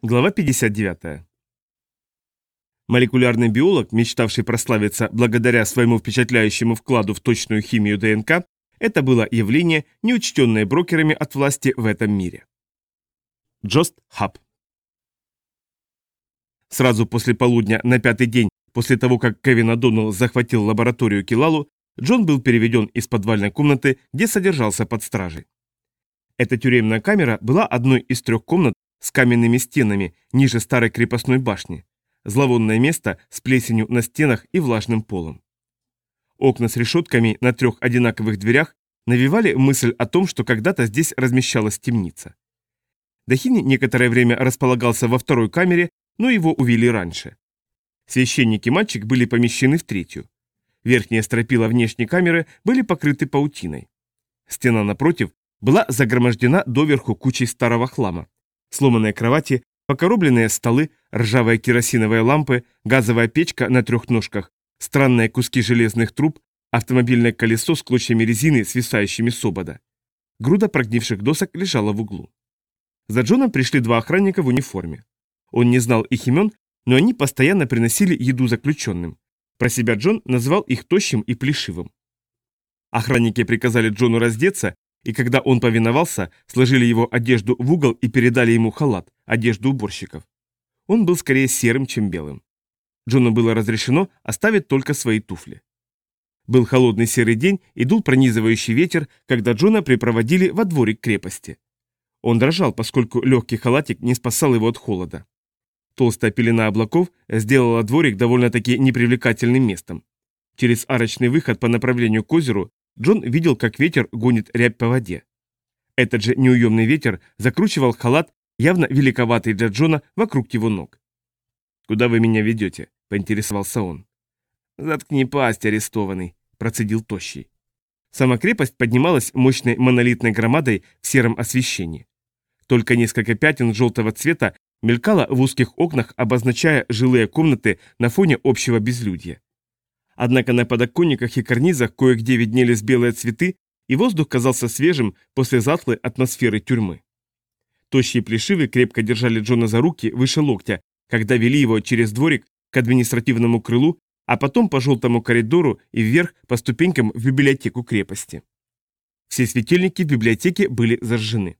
Глава 59. Молекулярный биолог, мечтавший прославиться благодаря своему впечатляющему вкладу в точную химию ДНК, это было явление, неучтенное брокерами от власти в этом мире. Джост Хаб Сразу после полудня на пятый день после того, как Кевин О'Доннелл захватил лабораторию Килалу, Джон был переведен из подвальной комнаты, где содержался под стражей. Эта тюремная камера была одной из трех комнат, с каменными стенами ниже старой крепостной башни. Зловонное место с плесенью на стенах и влажным полом. Окна с решетками на трех одинаковых дверях навевали мысль о том, что когда-то здесь размещалась темница. Дахини некоторое время располагался во второй камере, но его увели раньше. Священник и мальчик были помещены в третью. Верхние стропила внешней камеры были покрыты паутиной. Стена напротив была загромождена доверху кучей старого хлама, Сломанные кровати, покоробленные столы, ржавые керосиновые лампы, газовая печка на трех ножках, странные куски железных труб, автомобильное колесо с клочьями резины, свисающими с обода. Груда прогнивших досок лежала в углу. За Джоном пришли два охранника в униформе. Он не знал их имен, но они постоянно приносили еду заключенным. Про себя Джон называл их тощим и плешивым. Охранники приказали Джону раздеться и когда он повиновался, сложили его одежду в угол и передали ему халат, одежду уборщиков. Он был скорее серым, чем белым. Джону было разрешено оставить только свои туфли. Был холодный серый день и дул пронизывающий ветер, когда Джона припроводили во дворик крепости. Он дрожал, поскольку легкий халатик не спасал его от холода. Толстая пелена облаков сделала дворик довольно-таки непривлекательным местом. Через арочный выход по направлению к озеру Джон видел, как ветер гонит рябь по воде. Этот же неуемный ветер закручивал халат, явно великоватый для Джона, вокруг его ног. «Куда вы меня ведете?» – поинтересовался он. «Заткни пасть, арестованный», – процедил Тощий. Сама крепость поднималась мощной монолитной громадой в сером освещении. Только несколько пятен желтого цвета мелькало в узких окнах, обозначая жилые комнаты на фоне общего безлюдья. Однако на подоконниках и карнизах кое-где виднелись белые цветы, и воздух казался свежим после затлой атмосферы тюрьмы. Тощие плешивы крепко держали Джона за руки выше локтя, когда вели его через дворик к административному крылу, а потом по желтому коридору и вверх по ступенькам в библиотеку крепости. Все светильники в библиотеке были зажжены.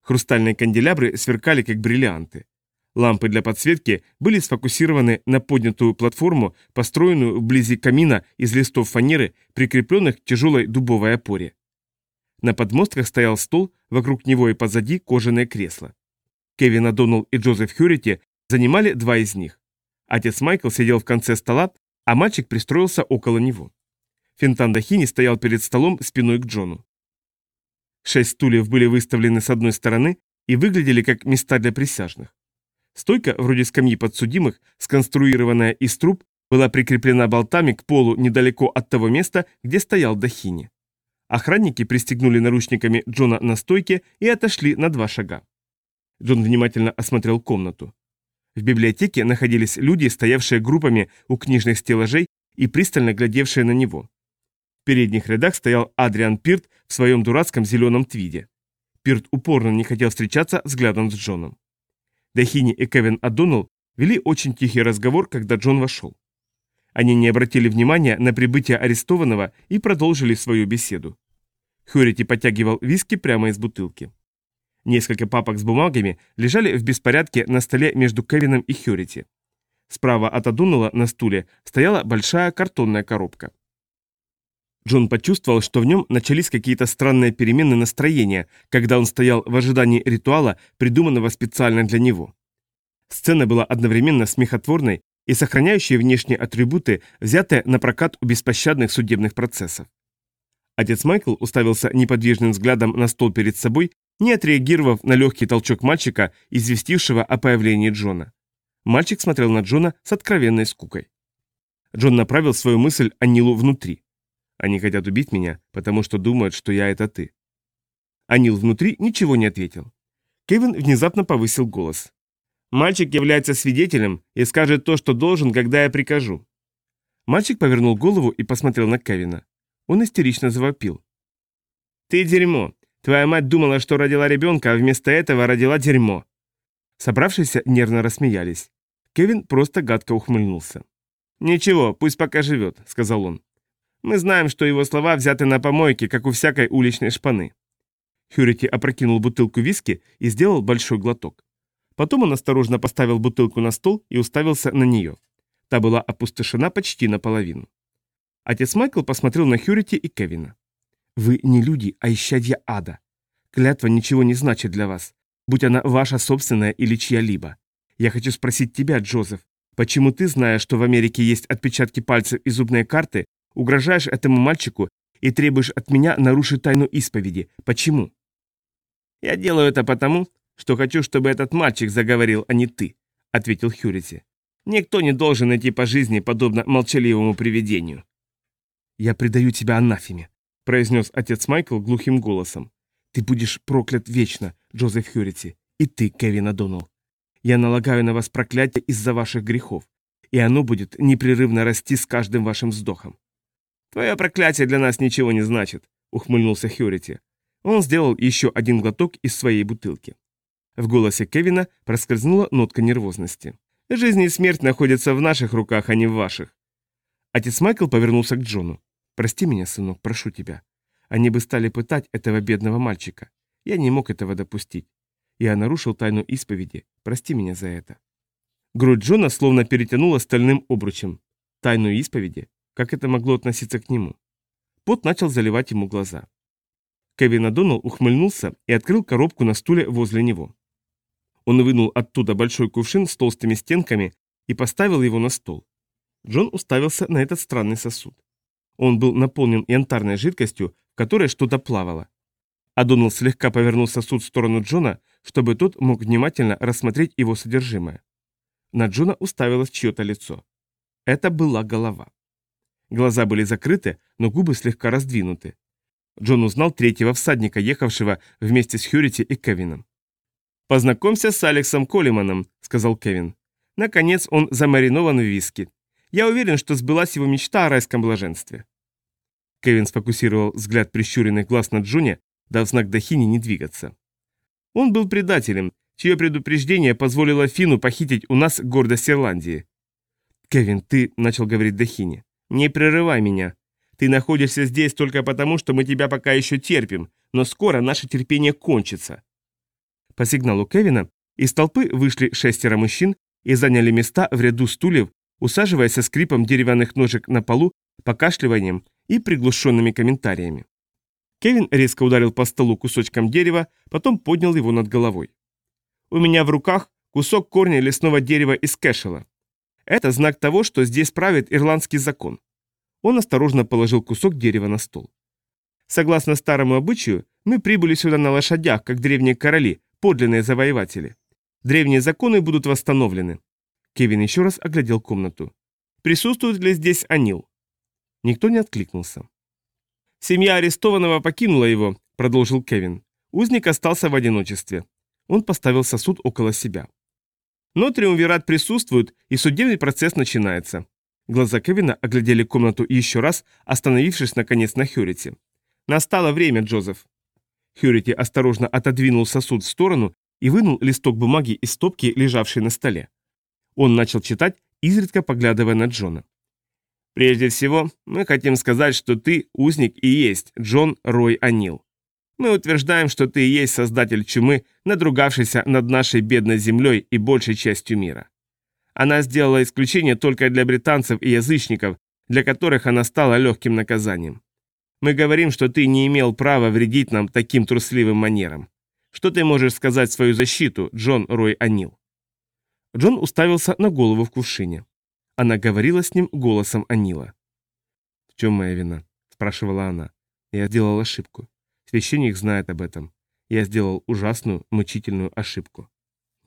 Хрустальные канделябры сверкали, как бриллианты. Лампы для подсветки были сфокусированы на поднятую платформу, построенную вблизи камина из листов фанеры, прикрепленных к тяжелой дубовой опоре. На подмостках стоял стол, вокруг него и позади кожаное кресло. Кевин О'Доннелл и Джозеф Хьюрити занимали два из них. Отец Майкл сидел в конце стола, а мальчик пристроился около него. Финтан Дахини стоял перед столом спиной к Джону. Шесть стульев были выставлены с одной стороны и выглядели как места для присяжных. Стойка, вроде скамьи подсудимых, сконструированная из труб, была прикреплена болтами к полу недалеко от того места, где стоял Дахини. Охранники пристегнули наручниками Джона на стойке и отошли на два шага. Джон внимательно осмотрел комнату. В библиотеке находились люди, стоявшие группами у книжных стеллажей и пристально глядевшие на него. В передних рядах стоял Адриан Пирт в своем дурацком зеленом твиде. Пирт упорно не хотел встречаться взглядом с Джоном. Дахини и Кевин Адоннелл вели очень тихий разговор, когда Джон вошел. Они не обратили внимания на прибытие арестованного и продолжили свою беседу. Хьюрити подтягивал виски прямо из бутылки. Несколько папок с бумагами лежали в беспорядке на столе между Кевином и Хьюрити. Справа от Адоннелла на стуле стояла большая картонная коробка. Джон почувствовал, что в нем начались какие-то странные перемены настроения, когда он стоял в ожидании ритуала, придуманного специально для него. Сцена была одновременно смехотворной и сохраняющей внешние атрибуты, взятые на прокат у беспощадных судебных процессов. Отец Майкл уставился неподвижным взглядом на стол перед собой, не отреагировав на легкий толчок мальчика, известившего о появлении Джона. Мальчик смотрел на Джона с откровенной скукой. Джон направил свою мысль Анилу внутри. Они хотят убить меня, потому что думают, что я это ты. Анил внутри ничего не ответил. Кевин внезапно повысил голос. «Мальчик является свидетелем и скажет то, что должен, когда я прикажу». Мальчик повернул голову и посмотрел на Кевина. Он истерично завопил. «Ты дерьмо! Твоя мать думала, что родила ребенка, а вместо этого родила дерьмо!» Собравшиеся нервно рассмеялись. Кевин просто гадко ухмыльнулся. «Ничего, пусть пока живет», — сказал он. «Мы знаем, что его слова взяты на помойке, как у всякой уличной шпаны». Хьюрити опрокинул бутылку виски и сделал большой глоток. Потом он осторожно поставил бутылку на стол и уставился на нее. Та была опустошена почти наполовину. Отец Майкл посмотрел на Хьюрити и Кевина. «Вы не люди, а исчадья ада. Клятва ничего не значит для вас, будь она ваша собственная или чья-либо. Я хочу спросить тебя, Джозеф, почему ты, зная, что в Америке есть отпечатки пальцев и зубные карты, угрожаешь этому мальчику и требуешь от меня нарушить тайну исповеди? Почему?» «Я делаю это потому, что хочу, чтобы этот мальчик заговорил, а не ты», — ответил Хьюрити. «Никто не должен идти по жизни, подобно молчаливому привидению». «Я предаю тебя анафеме», — произнес отец Майкл глухим голосом. «Ты будешь проклят вечно, Джозеф Хьюрити, и ты, Кевин Адонал. Я налагаю на вас проклятие из-за ваших грехов, и оно будет непрерывно расти с каждым вашим вздохом». «Твое проклятие для нас ничего не значит», — ухмыльнулся Хьюрити. Он сделал еще один глоток из своей бутылки. В голосе Кевина проскользнула нотка нервозности. «Жизнь и смерть находятся в наших руках, а не в ваших». Отец Майкл повернулся к Джону. «Прости меня, сынок, прошу тебя. Они бы стали пытать этого бедного мальчика. Я не мог этого допустить. Я нарушил тайну исповеди. Прости меня за это». Грудь Джона словно перетянула стальным обручем. Тайну исповеди? Как это могло относиться к нему? Пот начал заливать ему глаза. Кевин Адонал ухмыльнулся и открыл коробку на стуле возле него. Он вынул оттуда большой кувшин с толстыми стенками и поставил его на стол. Джон уставился на этот странный сосуд. Он был наполнен янтарной жидкостью, в которой что-то плавало. А Доналд слегка повернул сосуд в сторону Джона, чтобы тот мог внимательно рассмотреть его содержимое. На Джона уставилось чье-то лицо. Это была голова. Глаза были закрыты, но губы слегка раздвинуты. Джон узнал третьего всадника, ехавшего вместе с Хьюрити и Кевином. «Познакомься с Алексом Коллиманом», — сказал Кевин. «Наконец он замаринован в виски. Я уверен, что сбылась его мечта о райском блаженстве». Кевин сфокусировал взгляд прищуренных глаз на Джоне, дав знак Дахини не двигаться. Он был предателем, чье предупреждение позволило Фину похитить у нас гордость Ирландии. «Кевин, ты...» — начал говорить Дахини. «Не прерывай меня. Ты находишься здесь только потому, что мы тебя пока еще терпим, но скоро наше терпение кончится». По сигналу Кевина из толпы вышли шестеро мужчин и заняли места в ряду стульев, усаживаясь со скрипом деревянных ножек на полу, покашливанием и приглушенными комментариями. Кевин резко ударил по столу кусочком дерева, потом поднял его над головой. «У меня в руках кусок корня лесного дерева из кэшела. Это знак того, что здесь правит ирландский закон. Он осторожно положил кусок дерева на стол. Согласно старому обычаю, мы прибыли сюда на лошадях, как древние короли, подлинные завоеватели. Древние законы будут восстановлены. Кевин еще раз оглядел комнату. Присутствует ли здесь Анил? Никто не откликнулся. Семья арестованного покинула его, продолжил Кевин. Узник остался в одиночестве. Он поставил сосуд около себя. Но триумвират присутствует, и судебный процесс начинается. Глаза Кевина оглядели комнату еще раз, остановившись наконец на Хьюрите. «Настало время, Джозеф». Хьюрити осторожно отодвинул сосуд в сторону и вынул листок бумаги из стопки, лежавшей на столе. Он начал читать, изредка поглядывая на Джона. «Прежде всего, мы хотим сказать, что ты узник и есть Джон Рой Анил. Мы утверждаем, что ты и есть создатель чумы, надругавшийся над нашей бедной землей и большей частью мира. Она сделала исключение только для британцев и язычников, для которых она стала легким наказанием. Мы говорим, что ты не имел права вредить нам таким трусливым манерам. Что ты можешь сказать в свою защиту, Джон Рой Анил?» Джон уставился на голову в кувшине. Она говорила с ним голосом Анила. «В чем моя вина?» – спрашивала она. «Я сделал ошибку. Священник знает об этом. Я сделал ужасную, мучительную ошибку».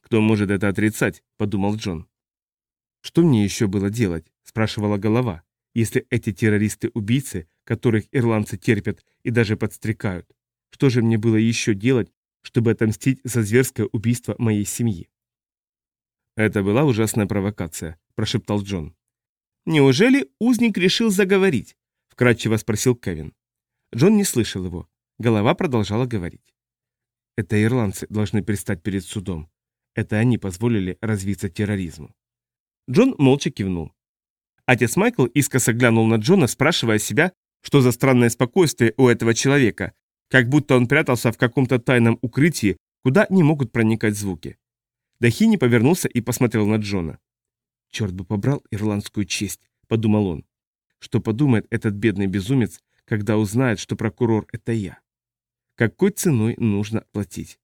«Кто может это отрицать?» – подумал Джон. «Что мне еще было делать?» – спрашивала голова. «Если эти террористы-убийцы, которых ирландцы терпят и даже подстрекают, что же мне было еще делать, чтобы отомстить за зверское убийство моей семьи?» «Это была ужасная провокация», – прошептал Джон. «Неужели узник решил заговорить?» – вкратчиво спросил Кевин. Джон не слышал его. Голова продолжала говорить. «Это ирландцы должны предстать перед судом. Это они позволили развиться терроризму. Джон молча кивнул. Отец Майкл искоса глянул на Джона, спрашивая себя, что за странное спокойствие у этого человека, как будто он прятался в каком-то тайном укрытии, куда не могут проникать звуки. Дахини повернулся и посмотрел на Джона. «Черт бы побрал ирландскую честь», — подумал он. «Что подумает этот бедный безумец, когда узнает, что прокурор — это я? Какой ценой нужно платить?»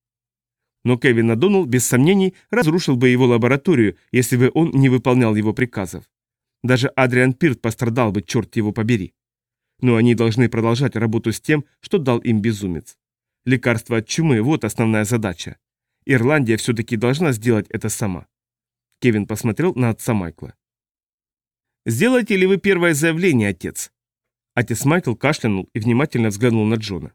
Но Кевин Адонал, без сомнений, разрушил бы его лабораторию, если бы он не выполнял его приказов. Даже Адриан Пирт пострадал бы, черт его побери. Но они должны продолжать работу с тем, что дал им безумец. Лекарство от чумы – вот основная задача. Ирландия все-таки должна сделать это сама. Кевин посмотрел на отца Майкла. «Сделаете ли вы первое заявление, отец?» Отец Майкл кашлянул и внимательно взглянул на Джона.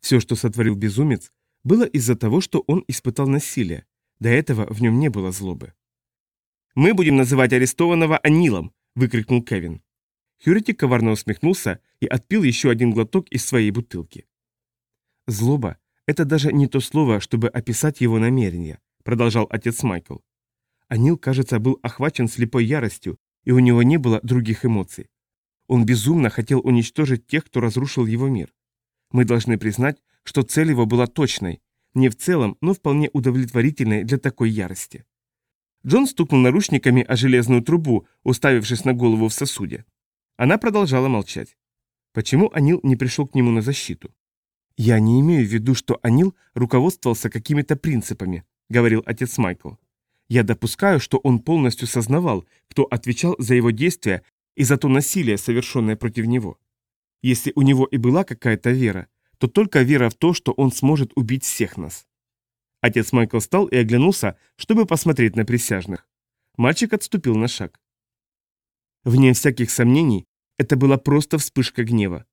Все, что сотворил безумец, было из-за того, что он испытал насилие. До этого в нем не было злобы. «Мы будем называть арестованного Анилом!» – выкрикнул Кевин. Хьюрити коварно усмехнулся и отпил еще один глоток из своей бутылки. «Злоба – это даже не то слово, чтобы описать его намерения», – продолжал отец Майкл. Анил, кажется, был охвачен слепой яростью, и у него не было других эмоций. Он безумно хотел уничтожить тех, кто разрушил его мир. Мы должны признать, что цель его была точной, не в целом, но вполне удовлетворительной для такой ярости. Джон стукнул наручниками о железную трубу, уставившись на голову в сосуде. Она продолжала молчать. Почему Анил не пришел к нему на защиту? «Я не имею в виду, что Анил руководствовался какими-то принципами», — говорил отец Майкл. «Я допускаю, что он полностью сознавал, кто отвечал за его действия и за то насилие, совершенное против него. Если у него и была какая-то вера, то только вера в то, что он сможет убить всех нас. Отец Майкл встал и оглянулся, чтобы посмотреть на присяжных. Мальчик отступил на шаг. Вне всяких сомнений, это была просто вспышка гнева.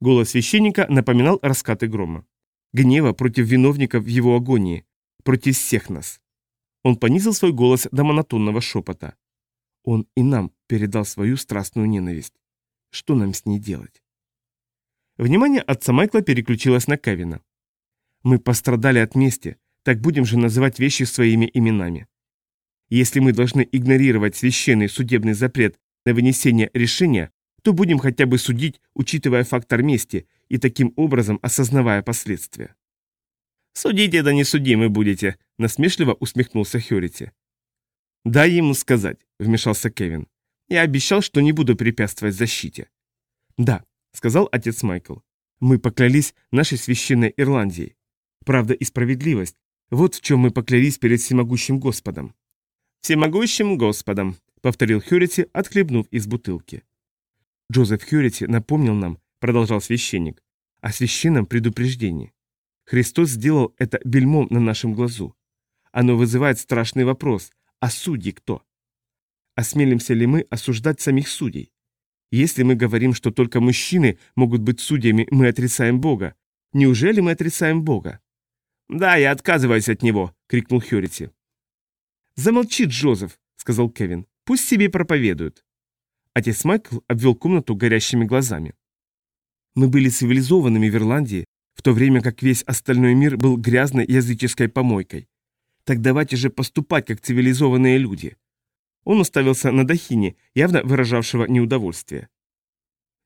Голос священника напоминал раскаты грома. Гнева против виновников его агонии, против всех нас. Он понизил свой голос до монотонного шепота. Он и нам передал свою страстную ненависть. Что нам с ней делать? Внимание отца Майкла переключилось на Кевина. «Мы пострадали от мести, так будем же называть вещи своими именами. Если мы должны игнорировать священный судебный запрет на вынесение решения, то будем хотя бы судить, учитывая фактор мести и таким образом осознавая последствия». «Судите да не судимы будете», — насмешливо усмехнулся Хьюрити. «Дай ему сказать», — вмешался Кевин. «Я обещал, что не буду препятствовать защите». «Да, — сказал отец Майкл. «Мы поклялись нашей священной Ирландии. Правда и справедливость. Вот в чем мы поклялись перед всемогущим Господом». «Всемогущим Господом», — повторил Хьюрити, отхлебнув из бутылки. Джозеф Хьюрити напомнил нам, продолжал священник, о священном предупреждении. Христос сделал это бельмом на нашем глазу. Оно вызывает страшный вопрос, а судьи кто? Осмелимся ли мы осуждать самих судей? Если мы говорим, что только мужчины могут быть судьями, мы отрицаем Бога. Неужели мы отрицаем Бога? «Да, я отказываюсь от него!» — крикнул Хьюрити. «Замолчи, Джозеф!» — сказал Кевин. «Пусть себе проповедуют!» Отец Майкл обвел комнату горящими глазами. «Мы были цивилизованными в Ирландии, в то время как весь остальной мир был грязной языческой помойкой. Так давайте же поступать, как цивилизованные люди. Он уставился на Дахини, явно выражавшего неудовольствие.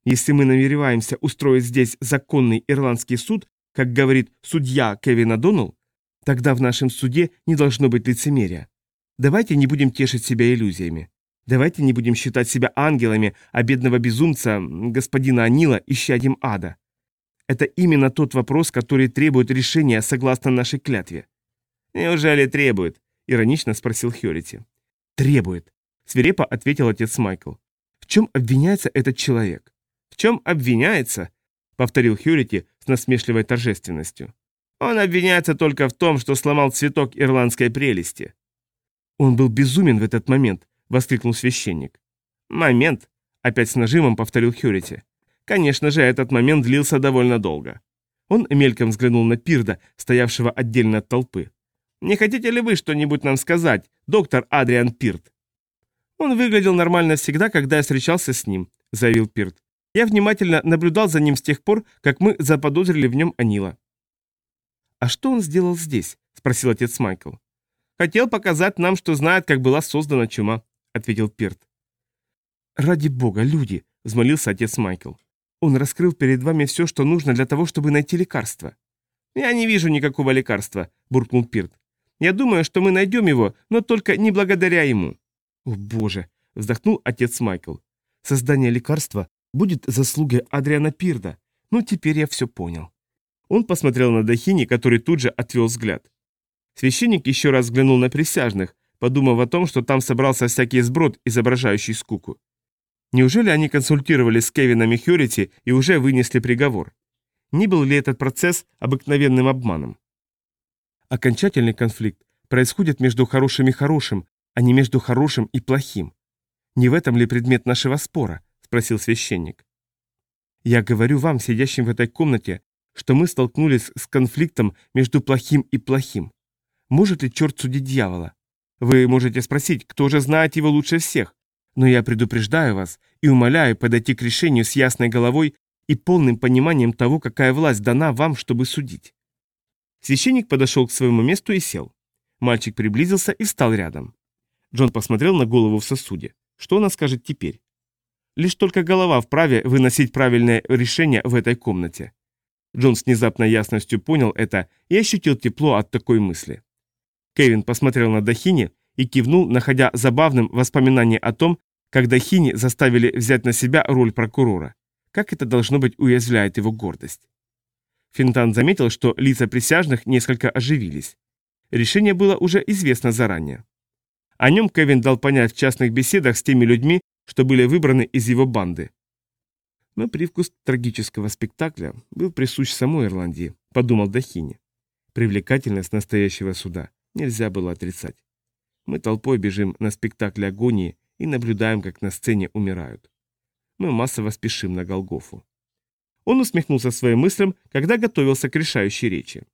Если мы намереваемся устроить здесь законный ирландский суд, как говорит судья Кевин Доннелл, тогда в нашем суде не должно быть лицемерия. Давайте не будем тешить себя иллюзиями. Давайте не будем считать себя ангелами, а бедного безумца, господина Анила, исчадьем ада. Это именно тот вопрос, который требует решения согласно нашей клятве. «Неужели требует?» — иронично спросил Хьюрити. «Требует», — свирепо ответил отец Майкл. «В чем обвиняется этот человек?» «В чем обвиняется?» — повторил Хьюрити с насмешливой торжественностью. «Он обвиняется только в том, что сломал цветок ирландской прелести». «Он был безумен в этот момент», — воскликнул священник. «Момент», — опять с нажимом повторил Хьюрити. «Конечно же, этот момент длился довольно долго». Он мельком взглянул на Пирда, стоявшего отдельно от толпы. Не хотите ли вы что-нибудь нам сказать, доктор Адриан Пирт?» «Он выглядел нормально всегда, когда я встречался с ним», — заявил Пирт. «Я внимательно наблюдал за ним с тех пор, как мы заподозрили в нем Анила». «А что он сделал здесь?» — спросил отец Майкл. Хотел показать нам, что знает, как была создана чума, ответил Пирт. Ради бога, люди, взмолился отец Майкл. Он раскрыл перед вами все, что нужно для того, чтобы найти лекарство. Я не вижу никакого лекарства, буркнул Пирт. Я думаю, что мы найдем его, но только не благодаря ему. О боже, вздохнул отец Майкл. Создание лекарства будет заслугой Адриана Пирда. Ну, теперь я все понял. Он посмотрел на Дахини, который тут же отвел взгляд. Священник еще раз взглянул на присяжных, подумав о том, что там собрался всякий сброд, изображающий скуку. Неужели они консультировались с Кевином и Хьюрити и уже вынесли приговор? Не был ли этот процесс обыкновенным обманом? Окончательный конфликт происходит между хорошим и хорошим, а не между хорошим и плохим. Не в этом ли предмет нашего спора? спросил священник. Я говорю вам, сидящим в этой комнате, что мы столкнулись с конфликтом между плохим и плохим. Может ли черт судить дьявола? Вы можете спросить, кто же знает его лучше всех? Но я предупреждаю вас и умоляю подойти к решению с ясной головой и полным пониманием того, какая власть дана вам, чтобы судить. Священник подошел к своему месту и сел. Мальчик приблизился и встал рядом. Джон посмотрел на голову в сосуде. Что она скажет теперь? Лишь только голова вправе выносить правильное решение в этой комнате. Джон с внезапной ясностью понял это и ощутил тепло от такой мысли. Кевин посмотрел на Дахини и кивнул, находя забавным воспоминание о том, как Дахини заставили взять на себя роль прокурора. Как это должно быть уязвляет его гордость. Финтан заметил, что лица присяжных несколько оживились. Решение было уже известно заранее. О нем Кевин дал понять в частных беседах с теми людьми, что были выбраны из его банды. Но привкус трагического спектакля был присущ самой Ирландии, подумал Дахини. Привлекательность настоящего суда нельзя было отрицать. Мы толпой бежим на спектакль агонии и наблюдаем, как на сцене умирают. Мы массово спешим на Голгофу. Он усмехнулся своим мыслям, когда готовился к решающей речи.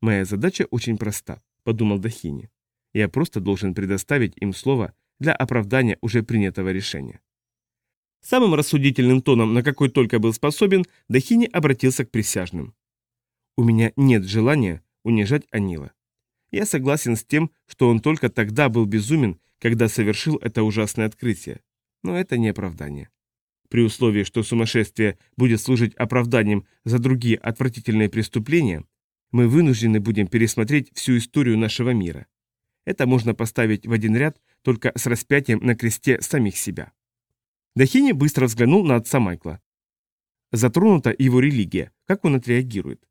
«Моя задача очень проста», — подумал Дахини. «Я просто должен предоставить им слово для оправдания уже принятого решения». Самым рассудительным тоном, на какой только был способен, Дахини обратился к присяжным. «У меня нет желания унижать Анила. Я согласен с тем, что он только тогда был безумен, когда совершил это ужасное открытие. Но это не оправдание. При условии, что сумасшествие будет служить оправданием за другие отвратительные преступления, мы вынуждены будем пересмотреть всю историю нашего мира. Это можно поставить в один ряд только с распятием на кресте самих себя. Дахини быстро взглянул на отца Майкла. Затронута его религия, как он отреагирует?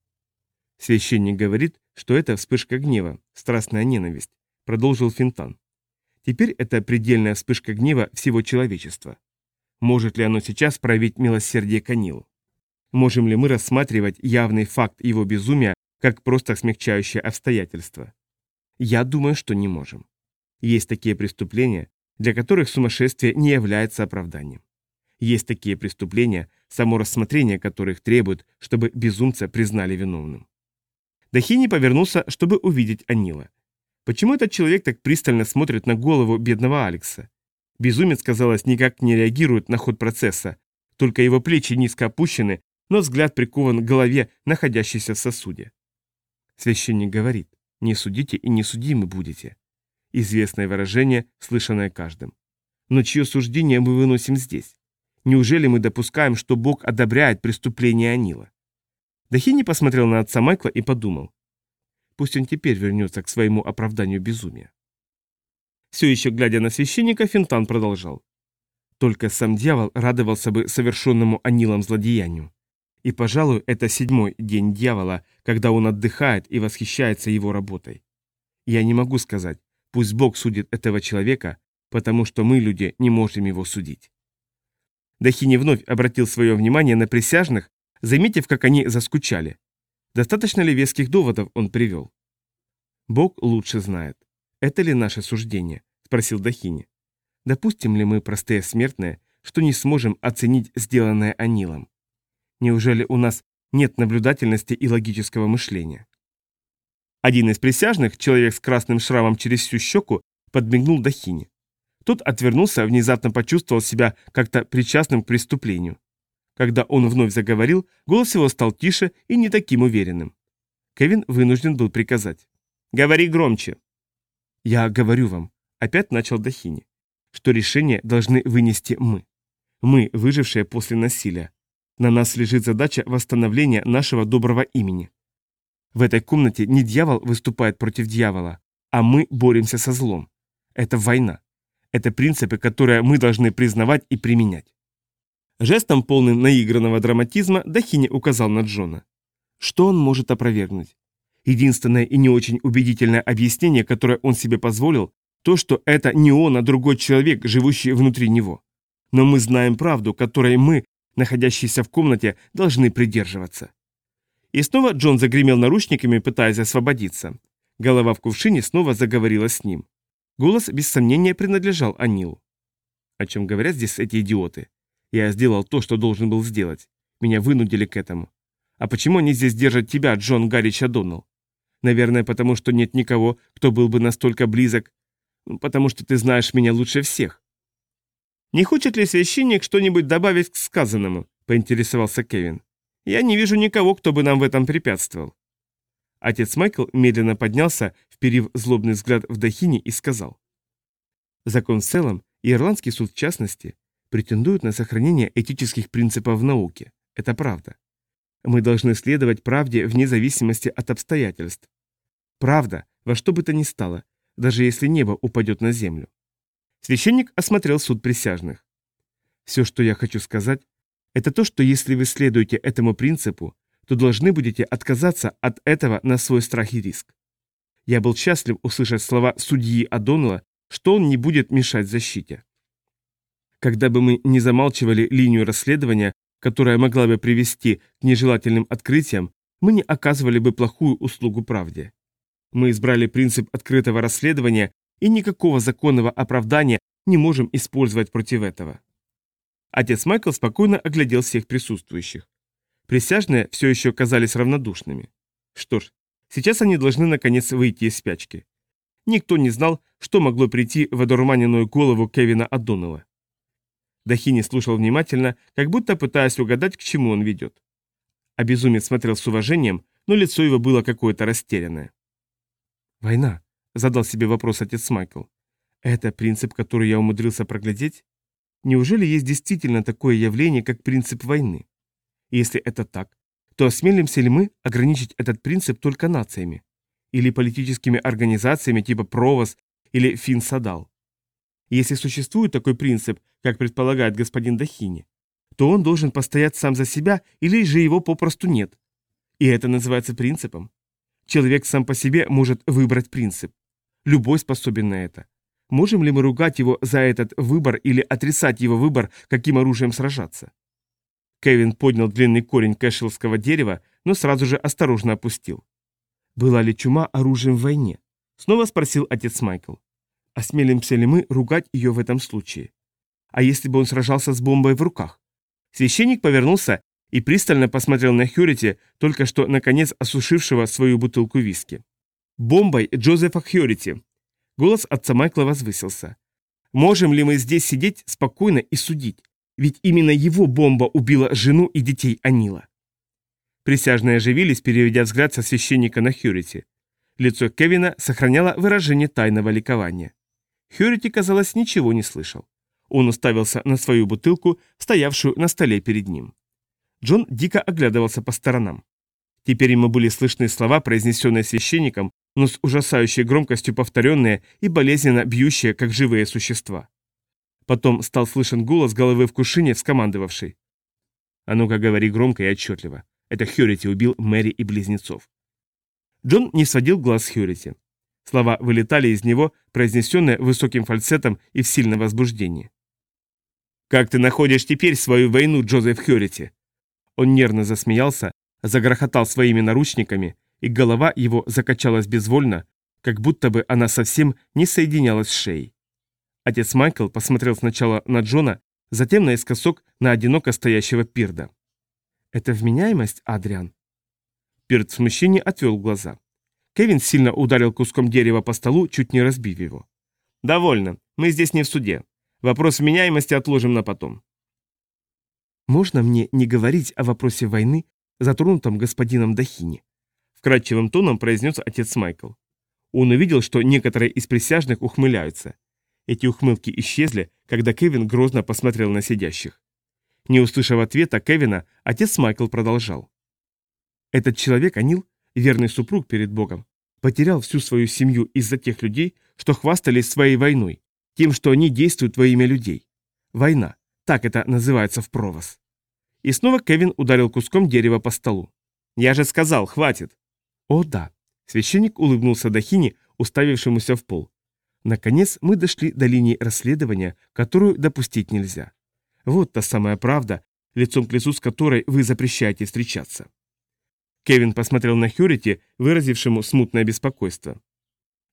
Священник говорит, что это вспышка гнева, страстная ненависть, продолжил Финтан. Теперь это предельная вспышка гнева всего человечества. Может ли оно сейчас проявить милосердие к Анилу? Можем ли мы рассматривать явный факт его безумия как просто смягчающее обстоятельство? Я думаю, что не можем. Есть такие преступления, для которых сумасшествие не является оправданием. Есть такие преступления, само рассмотрение которых требует, чтобы безумца признали виновным. Дахини повернулся, чтобы увидеть Анила. Почему этот человек так пристально смотрит на голову бедного Алекса? Безумец, казалось, никак не реагирует на ход процесса, только его плечи низко опущены, но взгляд прикован к голове, находящейся в сосуде. Священник говорит, не судите и не судимы будете. Известное выражение, слышанное каждым. Но чье суждение мы выносим здесь? Неужели мы допускаем, что Бог одобряет преступление Анила? Дахини посмотрел на отца Майкла и подумал. Пусть он теперь вернется к своему оправданию безумия. Все еще глядя на священника, Финтан продолжал. Только сам дьявол радовался бы совершенному Анилом злодеянию. И, пожалуй, это седьмой день дьявола, когда он отдыхает и восхищается его работой. Я не могу сказать, Пусть Бог судит этого человека, потому что мы, люди, не можем его судить. Дахини вновь обратил свое внимание на присяжных, заметив, как они заскучали. Достаточно ли веских доводов он привел? Бог лучше знает. Это ли наше суждение? Спросил Дахини. Допустим ли мы, простые смертные, что не сможем оценить сделанное Анилом? Неужели у нас нет наблюдательности и логического мышления? Один из присяжных, человек с красным шрамом через всю щеку, подмигнул Дахине. Тот отвернулся, внезапно почувствовал себя как-то причастным к преступлению. Когда он вновь заговорил, голос его стал тише и не таким уверенным. Кевин вынужден был приказать. «Говори громче!» «Я говорю вам», — опять начал Дахини, «что решение должны вынести мы. Мы, выжившие после насилия. На нас лежит задача восстановления нашего доброго имени. В этой комнате не дьявол выступает против дьявола, а мы боремся со злом. Это война. Это принципы, которые мы должны признавать и применять. Жестом, полным наигранного драматизма, Дахини указал на Джона. Что он может опровергнуть? Единственное и не очень убедительное объяснение, которое он себе позволил, то, что это не он, а другой человек, живущий внутри него. Но мы знаем правду, которой мы, находящиеся в комнате, должны придерживаться. И снова Джон загремел наручниками, пытаясь освободиться. Голова в кувшине снова заговорила с ним. Голос, без сомнения, принадлежал Анилу. О чем говорят здесь эти идиоты? Я сделал то, что должен был сделать. Меня вынудили к этому. А почему они здесь держат тебя, Джон Гаррич Адоннелл? Наверное, потому что нет никого, кто был бы настолько близок. Ну, потому что ты знаешь меня лучше всех. Не хочет ли священник что-нибудь добавить к сказанному? Поинтересовался Кевин. Я не вижу никого, кто бы нам в этом препятствовал. Отец Майкл медленно поднялся, вперив злобный взгляд в Дахини и сказал. Закон в целом и Ирландский суд в частности претендуют на сохранение этических принципов в науке. Это правда. Мы должны следовать правде вне зависимости от обстоятельств. Правда, во что бы то ни стало, даже если небо упадет на землю. Священник осмотрел суд присяжных. Все, что я хочу сказать, это то, что если вы следуете этому принципу, то должны будете отказаться от этого на свой страх и риск. Я был счастлив услышать слова судьи Адоннелла, что он не будет мешать защите. Когда бы мы не замалчивали линию расследования, которая могла бы привести к нежелательным открытиям, мы не оказывали бы плохую услугу правде. Мы избрали принцип открытого расследования и никакого законного оправдания не можем использовать против этого. Отец Майкл спокойно оглядел всех присутствующих. Присяжные все еще казались равнодушными. Что ж, сейчас они должны наконец выйти из спячки. Никто не знал, что могло прийти в одурманенную голову Кевина Аддонова. Дахини слушал внимательно, как будто пытаясь угадать, к чему он ведет. А безумец смотрел с уважением, но лицо его было какое-то растерянное. «Война», — задал себе вопрос отец Майкл. «Это принцип, который я умудрился проглядеть? Неужели есть действительно такое явление, как принцип войны? если это так, то осмелимся ли мы ограничить этот принцип только нациями? Или политическими организациями типа ПРОВОС или ФИНСАДАЛ? Если существует такой принцип, как предполагает господин Дахини, то он должен постоять сам за себя или же его попросту нет. И это называется принципом. Человек сам по себе может выбрать принцип. Любой способен на это. Можем ли мы ругать его за этот выбор или отрицать его выбор, каким оружием сражаться? Кевин поднял длинный корень кэшелского дерева, но сразу же осторожно опустил. «Была ли чума оружием в войне?» Снова спросил отец Майкл. «Осмелимся ли мы ругать ее в этом случае? А если бы он сражался с бомбой в руках?» Священник повернулся и пристально посмотрел на Хьюрити, только что, наконец, осушившего свою бутылку виски. «Бомбой Джозефа Хьюрити!» Голос отца Майкла возвысился. «Можем ли мы здесь сидеть спокойно и судить? Ведь именно его бомба убила жену и детей Анила. Присяжные оживились, переведя взгляд со священника на Хьюрити. Лицо Кевина сохраняло выражение тайного ликования. Хьюрити, казалось, ничего не слышал. Он уставился на свою бутылку, стоявшую на столе перед ним. Джон дико оглядывался по сторонам. Теперь ему были слышны слова, произнесенные священником, но с ужасающей громкостью повторенные и болезненно бьющие, как живые существа. Потом стал слышен голос головы в кушине, скомандовавший. «А ну-ка, говори громко и отчетливо. Это Хьюрити убил Мэри и близнецов». Джон не сводил глаз с Хьюрити. Слова вылетали из него, произнесенные высоким фальцетом и в сильном возбуждении. «Как ты находишь теперь свою войну, Джозеф Хьюрити?» Он нервно засмеялся, загрохотал своими наручниками, и голова его закачалась безвольно, как будто бы она совсем не соединялась с шеей. Отец Майкл посмотрел сначала на Джона, затем наискосок на одиноко стоящего Пирда. «Это вменяемость, Адриан?» Пирд в смущении отвел глаза. Кевин сильно ударил куском дерева по столу, чуть не разбив его. «Довольно. Мы здесь не в суде. Вопрос вменяемости отложим на потом». «Можно мне не говорить о вопросе войны, затронутом господином Дахини?» Вкрадчивым тоном произнес отец Майкл. Он увидел, что некоторые из присяжных ухмыляются. Эти ухмылки исчезли, когда Кевин грозно посмотрел на сидящих. Не услышав ответа Кевина, отец Майкл продолжал. Этот человек, Анил, верный супруг перед Богом, потерял всю свою семью из-за тех людей, что хвастались своей войной, тем, что они действуют во имя людей. Война. Так это называется в провоз. И снова Кевин ударил куском дерева по столу. «Я же сказал, хватит!» «О, да!» Священник улыбнулся Дахини, уставившемуся в пол. «Наконец мы дошли до линии расследования, которую допустить нельзя. Вот та самая правда, лицом к лицу с которой вы запрещаете встречаться». Кевин посмотрел на Хьюрити, выразившему смутное беспокойство.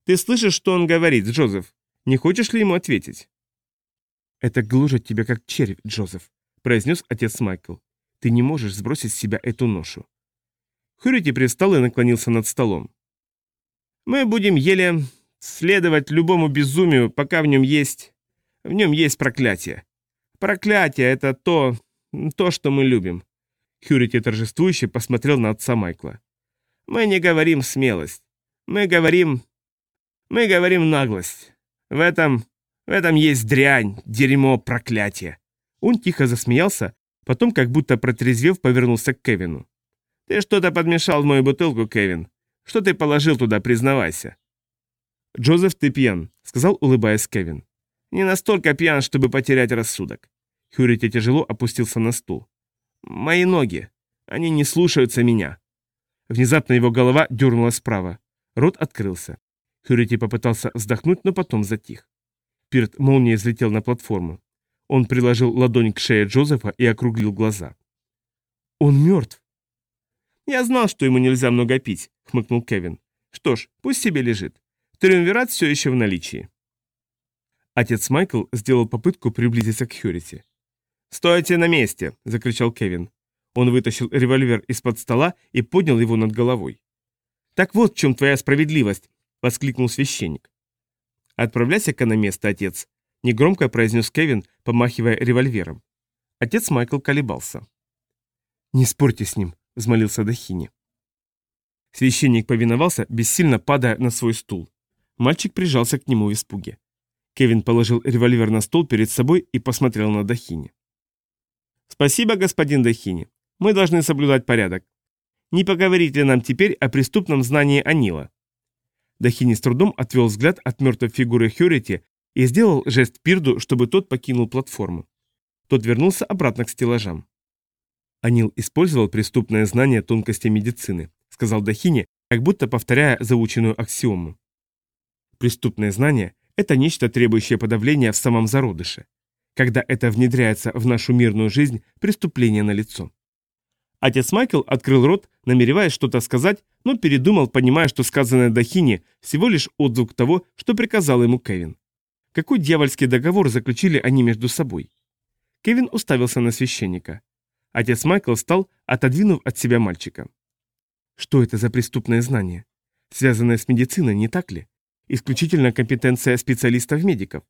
«Ты слышишь, что он говорит, Джозеф? Не хочешь ли ему ответить?» «Это гложет тебя как червь, Джозеф», — произнес отец Майкл. «Ты не можешь сбросить с себя эту ношу». Хьюрити привстал и наклонился над столом. «Мы будем еле следовать любому безумию, пока в нем есть... В нем есть проклятие. Проклятие — это то... то, что мы любим». Хьюрити торжествующе посмотрел на отца Майкла. «Мы не говорим смелость. Мы говорим... мы говорим наглость. В этом... в этом есть дрянь, дерьмо, проклятие. Он тихо засмеялся, потом, как будто протрезвев, повернулся к Кевину. «Ты что-то подмешал в мою бутылку, Кевин. Что ты положил туда, признавайся?» «Джозеф, ты пьян», — сказал, улыбаясь Кевин. «Не настолько пьян, чтобы потерять рассудок». Хьюрити тяжело опустился на стул. «Мои ноги. Они не слушаются меня». Внезапно его голова дернулась справа. Рот открылся. Хьюрити попытался вздохнуть, но потом затих. Пирт молнией взлетел на платформу. Он приложил ладонь к шее Джозефа и округлил глаза. «Он мертв!» «Я знал, что ему нельзя много пить», — хмыкнул Кевин. «Что ж, пусть себе лежит. Триумвират все еще в наличии». Отец Майкл сделал попытку приблизиться к Хьюрити. «Стойте на месте!» — закричал Кевин. Он вытащил револьвер из-под стола и поднял его над головой. «Так вот в чем твоя справедливость!» — воскликнул священник. «Отправляйся-ка на место, отец», — негромко произнес Кевин, помахивая револьвером. Отец Майкл колебался. «Не спорьте с ним», — взмолился Дахини. Священник повиновался, бессильно падая на свой стул. Мальчик прижался к нему в испуге. Кевин положил револьвер на стол перед собой и посмотрел на Дахини. «Спасибо, господин Дахини. Мы должны соблюдать порядок. Не поговорить ли нам теперь о преступном знании Анила?» Дахини с трудом отвел взгляд от мертвой фигуры Хьюрити и сделал жест Пирду, чтобы тот покинул платформу. Тот вернулся обратно к стеллажам. Анил использовал преступное знание тонкости медицины, сказал Дахини, как будто повторяя заученную аксиому. Преступное знание – это нечто, требующее подавления в самом зародыше. Когда это внедряется в нашу мирную жизнь, преступление налицо. Отец Майкл открыл рот, намереваясь что-то сказать, но передумал, понимая, что сказанное Дахини всего лишь отзвук того, что приказал ему Кевин. Какой дьявольский договор заключили они между собой? Кевин уставился на священника. Отец Майкл встал, отодвинув от себя мальчика. Что это за преступное знание? Связанное с медициной, не так ли? Исключительно компетенция специалистов-медиков.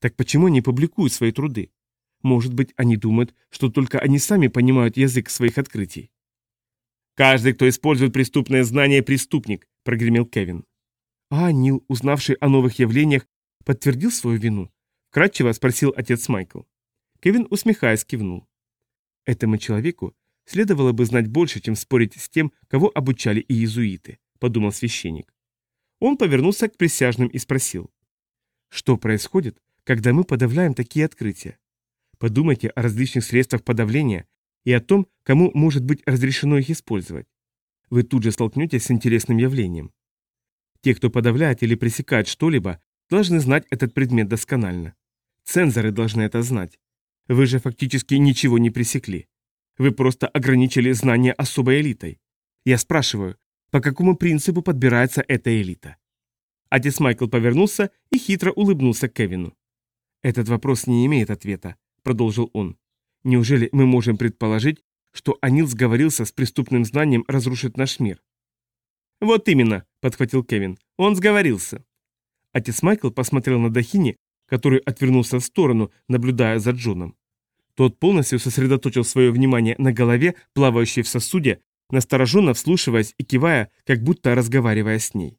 Так почему они публикуют свои труды? Может быть, они думают, что только они сами понимают язык своих открытий. «Каждый, кто использует преступное знание, преступник», — прогремел Кевин. А Нил, узнавший о новых явлениях, подтвердил свою вину? Кратчево спросил отец Майкл. Кевин, усмехаясь, кивнул. Этому человеку следовало бы знать больше, чем спорить с тем, кого обучали и иезуиты, подумал священник. Он повернулся к присяжным и спросил. Что происходит, когда мы подавляем такие открытия? Подумайте о различных средствах подавления и о том, кому может быть разрешено их использовать. Вы тут же столкнетесь с интересным явлением. Те, кто подавляет или пресекает что-либо, должны знать этот предмет досконально. Цензоры должны это знать. Вы же фактически ничего не пресекли. Вы просто ограничили знания особой элитой. Я спрашиваю, по какому принципу подбирается эта элита? Отец Майкл повернулся и хитро улыбнулся Кевину. «Этот вопрос не имеет ответа», — продолжил он. «Неужели мы можем предположить, что Анил сговорился с преступным знанием разрушить наш мир?» «Вот именно», — подхватил Кевин. «Он сговорился». Отец Майкл посмотрел на Дахини, который отвернулся в сторону, наблюдая за Джоном. Тот полностью сосредоточил свое внимание на голове, плавающей в сосуде, настороженно вслушиваясь и кивая, как будто разговаривая с ней.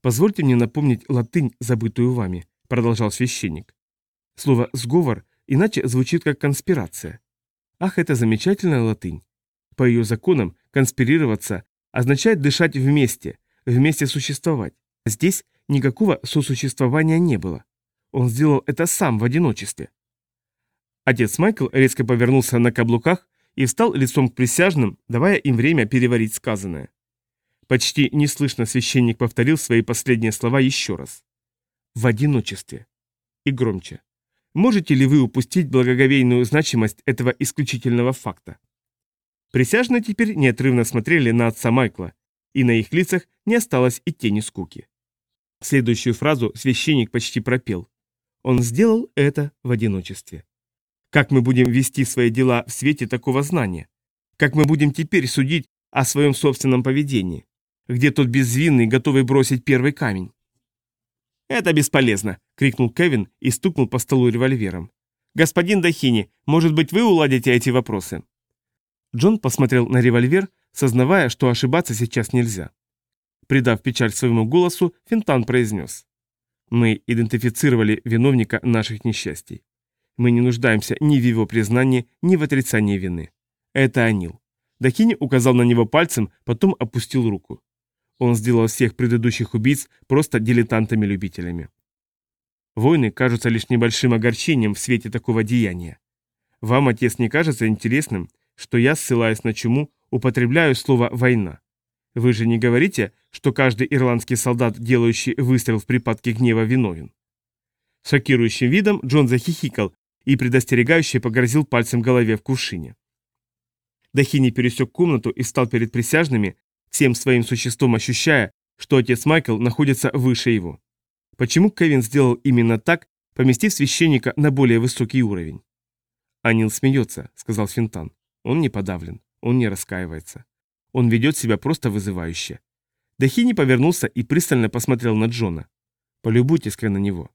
«Позвольте мне напомнить латынь, забытую вами», — продолжал священник. Слово «сговор» иначе звучит как «конспирация». Ах, это замечательная латынь. По ее законам конспирироваться означает дышать вместе, вместе существовать. Здесь никакого сосуществования не было. Он сделал это сам в одиночестве. Отец Майкл резко повернулся на каблуках и встал лицом к присяжным, давая им время переварить сказанное. Почти неслышно священник повторил свои последние слова еще раз. «В одиночестве». И громче. Можете ли вы упустить благоговейную значимость этого исключительного факта? Присяжные теперь неотрывно смотрели на отца Майкла, и на их лицах не осталось и тени скуки. Следующую фразу священник почти пропел. Он сделал это в одиночестве. Как мы будем вести свои дела в свете такого знания? Как мы будем теперь судить о своем собственном поведении? Где тот безвинный, готовый бросить первый камень? «Это бесполезно!» — крикнул Кевин и стукнул по столу револьвером. «Господин Дахини, может быть, вы уладите эти вопросы?» Джон посмотрел на револьвер, сознавая, что ошибаться сейчас нельзя. Придав печаль своему голосу, Финтан произнес. «Мы идентифицировали виновника наших несчастий. Мы не нуждаемся ни в его признании, ни в отрицании вины. Это Анил». Дахини указал на него пальцем, потом опустил руку. Он сделал всех предыдущих убийц просто дилетантами-любителями. Войны кажутся лишь небольшим огорчением в свете такого деяния. Вам, отец, не кажется интересным, что я, ссылаясь на чуму, употребляю слово «война»? Вы же не говорите, что каждый ирландский солдат, делающий выстрел в припадке гнева, виновен? Шокирующим видом Джон захихикал и предостерегающе погрозил пальцем голове в кувшине. Дахини пересек комнату и встал перед присяжными, всем своим существом ощущая, что отец Майкл находится выше его. Почему Кевин сделал именно так, поместив священника на более высокий уровень? «Анил смеется», — сказал Финтан. Он не подавлен, он не раскаивается. Он ведет себя просто вызывающе. Дахини повернулся и пристально посмотрел на Джона. Полюбуйтесь-ка на него.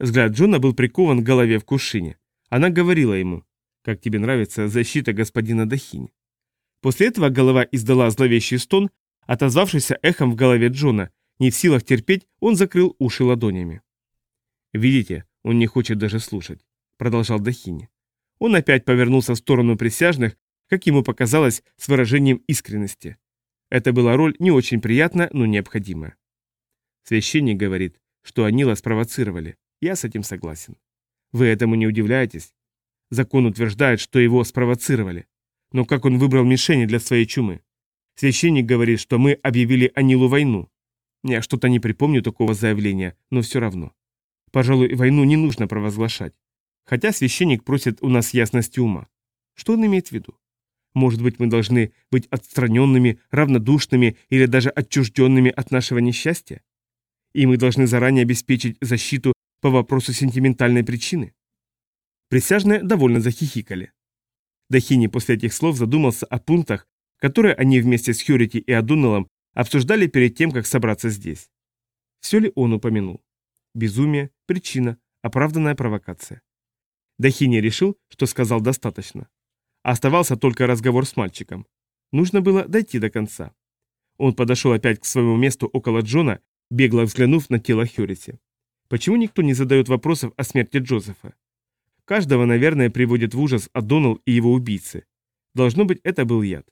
Взгляд Джона был прикован к голове в кувшине. Она говорила ему, «Как тебе нравится защита господина Дахини?» После этого голова издала зловещий стон, отозвавшийся эхом в голове Джона. Не в силах терпеть, он закрыл уши ладонями. «Видите, он не хочет даже слушать», — продолжал Дахини. Он опять повернулся в сторону присяжных, как ему показалось, с выражением искренности. Это была роль не очень приятная, но необходимая. Священник говорит, что Анила спровоцировали. Я с этим согласен. Вы этому не удивляетесь? Закон утверждает, что его спровоцировали. Но как он выбрал мишени для своей чумы? Священник говорит, что мы объявили Анилу войну. Я что-то не припомню такого заявления, но все равно. Пожалуй, войну не нужно провозглашать. Хотя священник просит у нас ясности ума. Что он имеет в виду? Может быть, мы должны быть отстраненными, равнодушными или даже отчужденными от нашего несчастья? И мы должны заранее обеспечить защиту по вопросу сентиментальной причины? Присяжные довольно захихикали. Дахини после этих слов задумался о пунктах, которые они вместе с Хьюрити и Адуналом обсуждали перед тем, как собраться здесь. Все ли он упомянул? Безумие, причина, оправданная провокация. Дахини решил, что сказал достаточно. Оставался только разговор с мальчиком. Нужно было дойти до конца. Он подошел опять к своему месту около Джона, бегло взглянув на тело Хьюрити. Почему никто не задает вопросов о смерти Джозефа? Каждого, наверное, приводит в ужас Адонал и его убийцы. Должно быть, это был яд.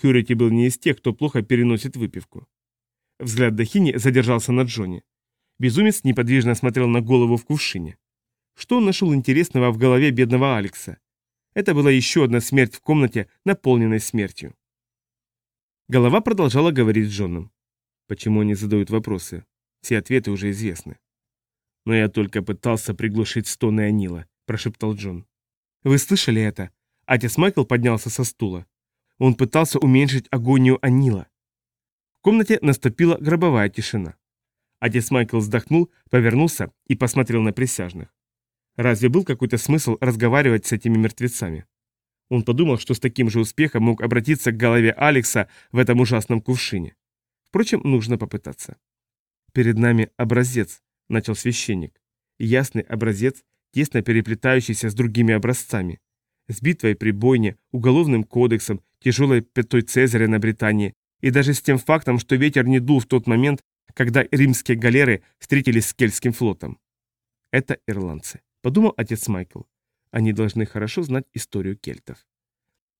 Хьюрити был не из тех, кто плохо переносит выпивку. Взгляд Дахини задержался на Джоне. Безумец неподвижно смотрел на голову в кувшине. Что он нашел интересного в голове бедного Алекса? Это была еще одна смерть в комнате, наполненной смертью. Голова продолжала говорить с Джоном. Почему они задают вопросы? Все ответы уже известны. Но я только пытался приглушить стоны Анила прошептал Джон. «Вы слышали это?» Отец Майкл поднялся со стула. Он пытался уменьшить агонию Анила. В комнате наступила гробовая тишина. Отец Майкл вздохнул, повернулся и посмотрел на присяжных. Разве был какой-то смысл разговаривать с этими мертвецами? Он подумал, что с таким же успехом мог обратиться к голове Алекса в этом ужасном кувшине. Впрочем, нужно попытаться. «Перед нами образец», — начал священник. «Ясный образец тесно переплетающийся с другими образцами. С битвой при бойне, уголовным кодексом, тяжелой пятой Цезаря на Британии и даже с тем фактом, что ветер не дул в тот момент, когда римские галеры встретились с Кельтским флотом. Это ирландцы, подумал отец Майкл. Они должны хорошо знать историю кельтов.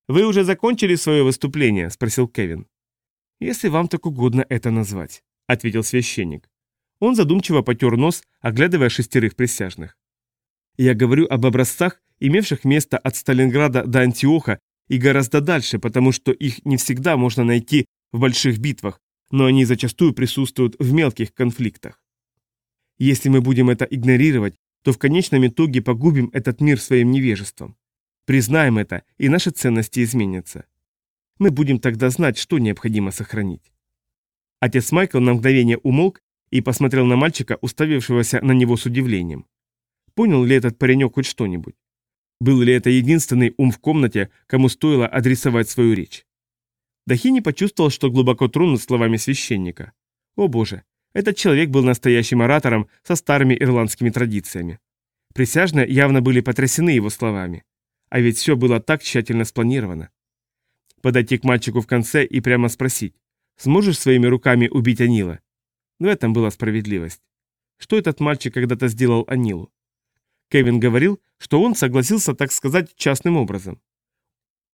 «Вы уже закончили свое выступление?» – спросил Кевин. «Если вам так угодно это назвать», – ответил священник. Он задумчиво потер нос, оглядывая шестерых присяжных. «Я говорю об образцах, имевших место от Сталинграда до Антиоха и гораздо дальше, потому что их не всегда можно найти в больших битвах, но они зачастую присутствуют в мелких конфликтах. Если мы будем это игнорировать, то в конечном итоге погубим этот мир своим невежеством. Признаем это, и наши ценности изменятся. Мы будем тогда знать, что необходимо сохранить. Отец Майкл на мгновение умолк и посмотрел на мальчика, уставившегося на него с удивлением. Понял ли этот паренек хоть что-нибудь? Был ли это единственный ум в комнате, кому стоило адресовать свою речь? Дахини почувствовал, что глубоко тронут словами священника. О боже, этот человек был настоящим оратором со старыми ирландскими традициями. Присяжные явно были потрясены его словами. А ведь все было так тщательно спланировано. Подойти к мальчику в конце и прямо спросить, сможешь своими руками убить Анила? В этом была справедливость. Что этот мальчик когда-то сделал Анилу? Кевин говорил, что он согласился, так сказать, частным образом.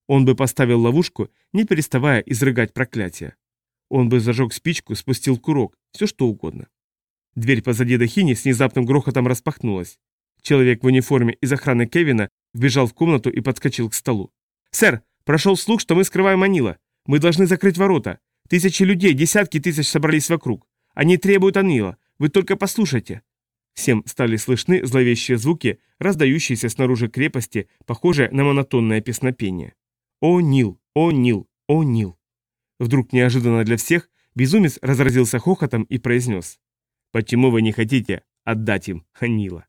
Он бы поставил ловушку, не переставая изрыгать проклятия. Он бы зажег спичку, спустил курок, все что угодно. Дверь позади Дахини с внезапным грохотом распахнулась. Человек в униформе из охраны Кевина вбежал в комнату и подскочил к столу. «Сэр, прошел слух, что мы скрываем Анила. Мы должны закрыть ворота. Тысячи людей, десятки тысяч собрались вокруг. Они требуют Анила. Вы только послушайте». Всем стали слышны зловещие звуки, раздающиеся снаружи крепости, похожие на монотонное песнопение. «О, Нил! О, Нил! О, Нил!» Вдруг неожиданно для всех безумец разразился хохотом и произнес. «Почему вы не хотите отдать им Нила?»